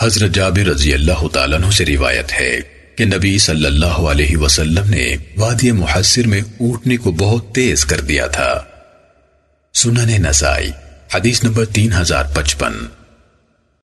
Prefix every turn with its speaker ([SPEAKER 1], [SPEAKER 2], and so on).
[SPEAKER 1] حضرت جابر رضی اللہ تعالیٰ عنہ سے روایت ہے کہ نبی صلی اللہ علیہ وسلم نے وادی محصر میں اونٹنے کو بہت تیز کر دیا تھا۔ سنن نسائی، حدیث نمبر تین ہزار پچپن۔